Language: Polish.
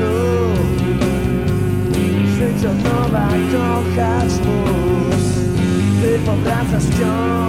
znów Żyć od nowa kochać mus Ty powracasz wciąż.